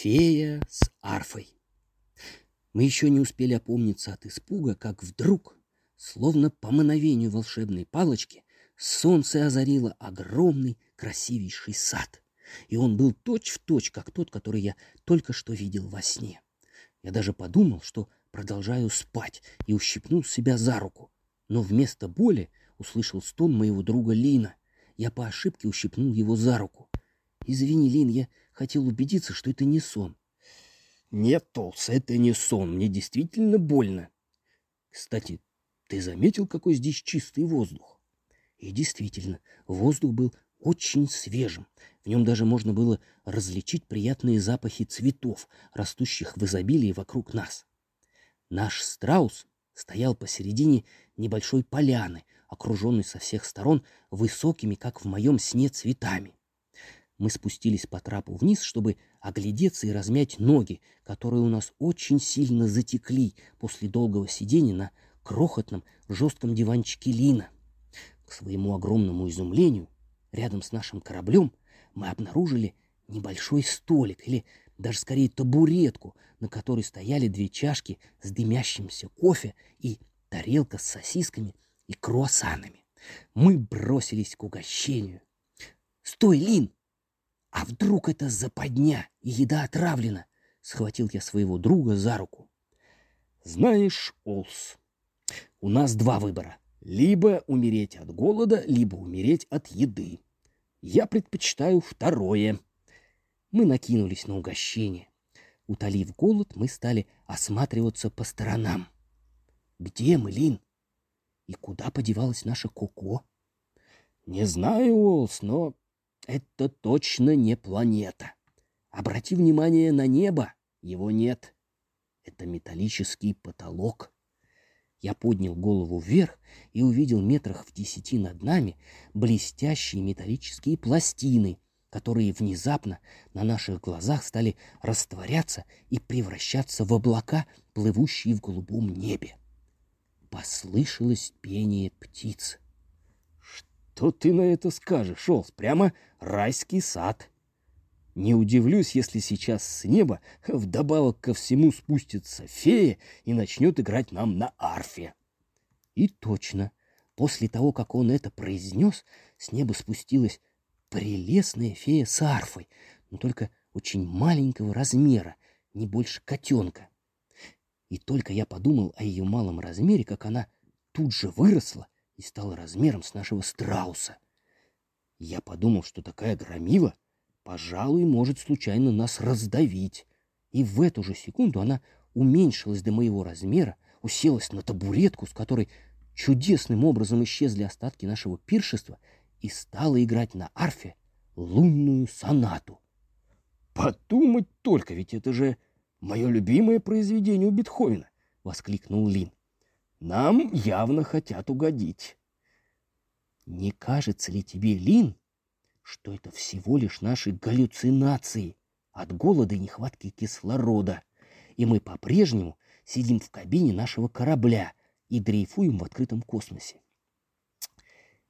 Фея с арфой. Мы еще не успели опомниться от испуга, как вдруг, словно по мановению волшебной палочки, солнце озарило огромный красивейший сад. И он был точь-в-точь, точь, как тот, который я только что видел во сне. Я даже подумал, что продолжаю спать, и ущипнул себя за руку. Но вместо боли услышал стон моего друга Лина. Я по ошибке ущипнул его за руку. «Извини, Лин, я хотел убедиться, что это не сон». «Нет, Толс, это не сон. Мне действительно больно. Кстати, ты заметил, какой здесь чистый воздух?» И действительно, воздух был очень свежим. В нем даже можно было различить приятные запахи цветов, растущих в изобилии вокруг нас. Наш страус стоял посередине небольшой поляны, окруженной со всех сторон высокими, как в моем сне, цветами. Мы спустились по трапу вниз, чтобы оглядеться и размять ноги, которые у нас очень сильно затекли после долгого сидения на крохотном жестком диванчике Лина. К своему огромному изумлению, рядом с нашим кораблем мы обнаружили небольшой столик или даже скорее табуретку, на которой стояли две чашки с дымящимся кофе и тарелка с сосисками и круассанами. Мы бросились к угощению. «Стой, Лин!» А вдруг это западня и еда отравлена? Схватил я своего друга за руку. Знаешь, Олс, у нас два выбора. Либо умереть от голода, либо умереть от еды. Я предпочитаю второе. Мы накинулись на угощение. Утолив голод, мы стали осматриваться по сторонам. Где мы, Лин? И куда подевалась наша Коко? Не знаю, Олс, но это точно не планета. Обрати внимание на небо, его нет. Это металлический потолок. Я поднял голову вверх и увидел метрах в десяти над нами блестящие металлические пластины, которые внезапно на наших глазах стали растворяться и превращаться в облака, плывущие в голубом небе. Послышалось пение птиц. Что ты на это скажешь, Олс? Прямо райский сад. Не удивлюсь, если сейчас с неба вдобавок ко всему спустится фея и начнет играть нам на арфе. И точно, после того, как он это произнес, с неба спустилась прелестная фея с арфой, но только очень маленького размера, не больше котенка. И только я подумал о ее малом размере, как она тут же выросла и стала размером с нашего страуса. Я подумал, что такая громила, пожалуй, может случайно нас раздавить. И в эту же секунду она уменьшилась до моего размера, уселась на табуретку, с которой чудесным образом исчезли остатки нашего пиршества, и стала играть на арфе лунную сонату. «Подумать только, ведь это же мое любимое произведение у Бетховена!» — воскликнул Лин. Нам явно хотят угодить. Не кажется ли тебе, Лин, что это всего лишь наши галлюцинации от голода и нехватки кислорода, и мы по-прежнему сидим в кабине нашего корабля и дрейфуем в открытом космосе?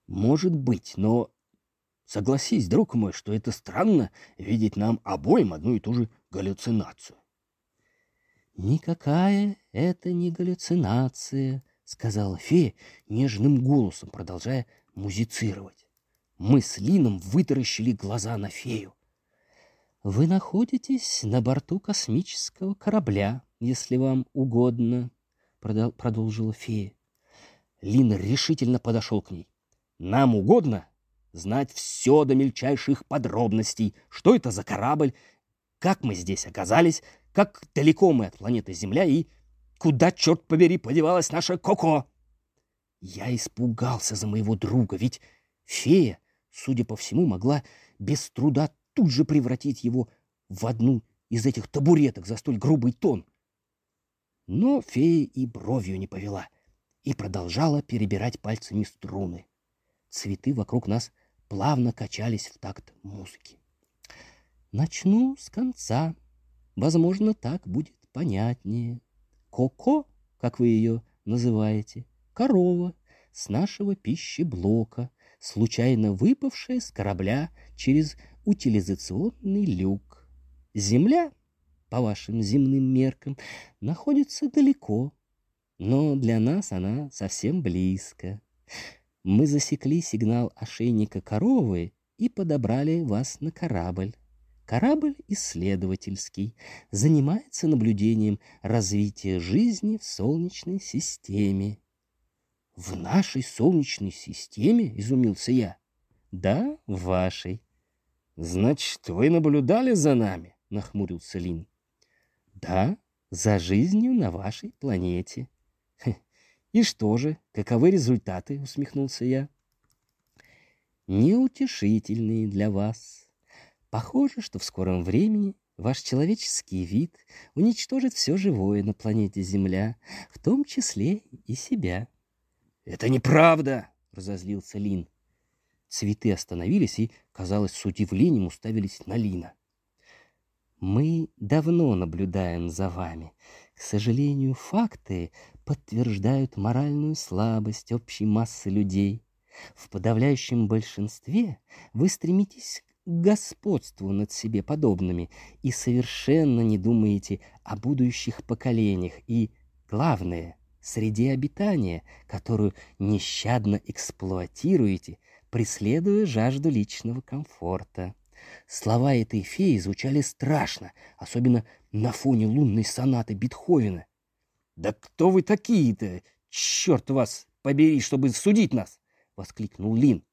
Может быть, но согласись, друг мой, что это странно видеть нам обоим одну и ту же галлюцинацию. «Никакая это не галлюцинация», — сказала фея нежным голосом, продолжая музицировать. Мы с Лином вытаращили глаза на фею. «Вы находитесь на борту космического корабля, если вам угодно», — продолжила фея. Лин решительно подошел к ней. «Нам угодно знать все до мельчайших подробностей. Что это за корабль? Как мы здесь оказались? как далеко мы от планеты Земля и куда, черт побери, подевалась наша Коко. Я испугался за моего друга, ведь фея, судя по всему, могла без труда тут же превратить его в одну из этих табуреток за столь грубый тон. Но фея и бровью не повела и продолжала перебирать пальцами струны. Цветы вокруг нас плавно качались в такт музыки. «Начну с конца», Возможно, так будет понятнее. Коко, как вы ее называете, корова с нашего пищеблока, случайно выпавшая с корабля через утилизационный люк. Земля по вашим земным меркам, находится далеко, но для нас она совсем близко. Мы засекли сигнал ошейника коровы и подобрали вас на корабль. Корабль исследовательский занимается наблюдением развития жизни в Солнечной системе. «В нашей Солнечной системе?» — изумился я. «Да, в вашей». «Значит, вы наблюдали за нами?» — нахмурился Лин. «Да, за жизнью на вашей планете». «И что же, каковы результаты?» — усмехнулся я. «Неутешительные для вас». Похоже, что в скором времени ваш человеческий вид уничтожит все живое на планете Земля, в том числе и себя. «Это неправда!» — разозлился Лин. Цветы остановились и, казалось, с удивлением уставились на Лина. «Мы давно наблюдаем за вами. К сожалению, факты подтверждают моральную слабость общей массы людей. В подавляющем большинстве вы стремитесь господству над себе подобными и совершенно не думаете о будущих поколениях и, главное, среде обитания, которую нещадно эксплуатируете, преследуя жажду личного комфорта. Слова этой феи звучали страшно, особенно на фоне лунной сонаты Бетховена. «Да кто вы такие-то? Черт вас побери, чтобы судить нас!» — воскликнул Лин.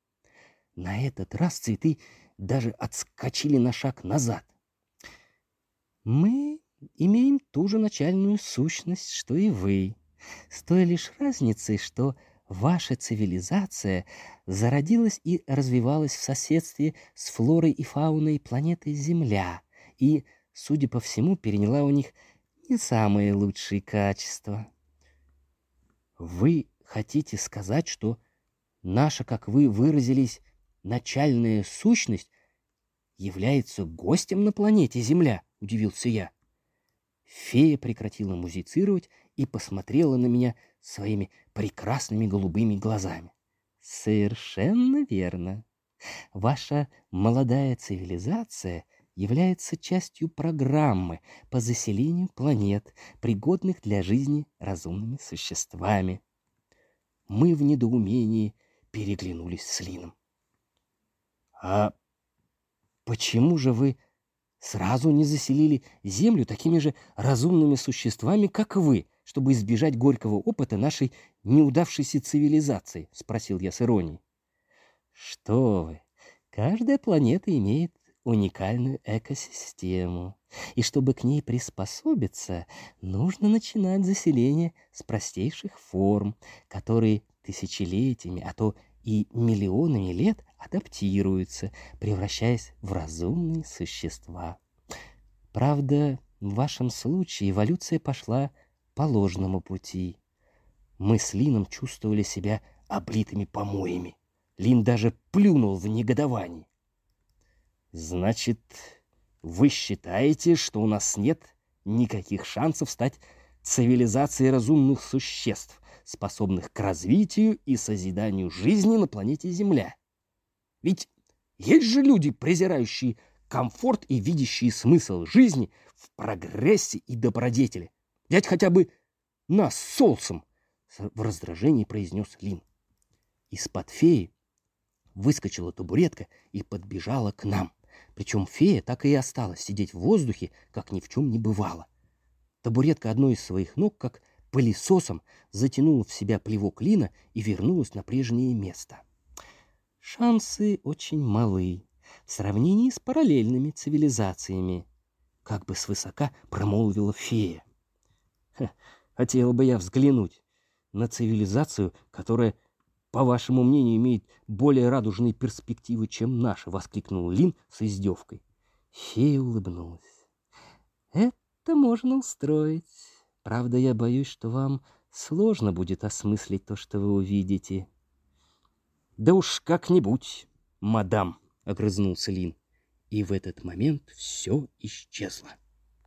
На этот раз цветы даже отскочили на шаг назад. Мы имеем ту же начальную сущность, что и вы, с той лишь разницей, что ваша цивилизация зародилась и развивалась в соседстве с флорой и фауной планеты Земля и, судя по всему, переняла у них не самые лучшие качества. Вы хотите сказать, что наша, как вы выразились, начальная сущность является гостем на планете Земля, удивился я. Фея прекратила музицировать и посмотрела на меня своими прекрасными голубыми глазами. Совершенно верно. Ваша молодая цивилизация является частью программы по заселению планет, пригодных для жизни разумными существами. Мы в недоумении переглянулись с Лином. А почему же вы сразу не заселили Землю такими же разумными существами, как вы, чтобы избежать горького опыта нашей неудавшейся цивилизации? — спросил я с иронией. — Что вы, каждая планета имеет уникальную экосистему, и чтобы к ней приспособиться, нужно начинать заселение с простейших форм, которые тысячелетиями, а то и миллионами лет адаптируются, превращаясь в разумные существа. Правда, в вашем случае эволюция пошла по ложному пути. Мы с Лином чувствовали себя облитыми помоями. Лин даже плюнул в негодовании. «Значит, вы считаете, что у нас нет никаких шансов стать цивилизацией разумных существ, способных к развитию и созиданию жизни на планете Земля. Ведь есть же люди, презирающие комфорт и видящие смысл жизни в прогрессе и добродетели. Взять хотя бы нас с Солсом, в раздражении произнес Лин. Из-под феи выскочила табуретка и подбежала к нам. Причем фея так и осталась сидеть в воздухе, как ни в чем не бывало. Табуретка одной из своих ног, как пылесосом затянула в себя плевок лина и вернулась на прежнее место. Шансы очень малы в сравнении с параллельными цивилизациями, как бы свысока промолвила фея. хотела бы я взглянуть на цивилизацию, которая, по вашему мнению, имеет более радужные перспективы, чем наша, воскликнул Лин с издевкой. Фея улыбнулась. Это можно устроить. Правда, я боюсь, что вам сложно будет осмыслить то, что вы увидите. — Да уж как-нибудь, мадам, — огрызнулся Лин. И в этот момент все исчезло.